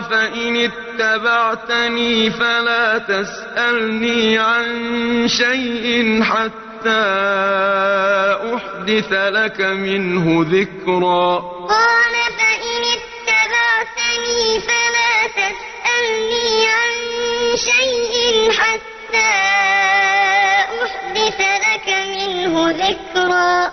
قَالَ فَإِنِ اتَّبَعْتَنِي فَلَا تَسْأَلْنِي عَن شَيْءٍ حَتَّىٰ أُحْدِثَ لَكَ مِنْهُ ذِكْرًا. قَالَ فَإِنِ اتَّبَعْتَنِي فَلَا تَسْأَلْنِي عَن شَيْءٍ حَتَّىٰ أُحْدِثَ لَكَ مِنْهُ ذِكْرًا.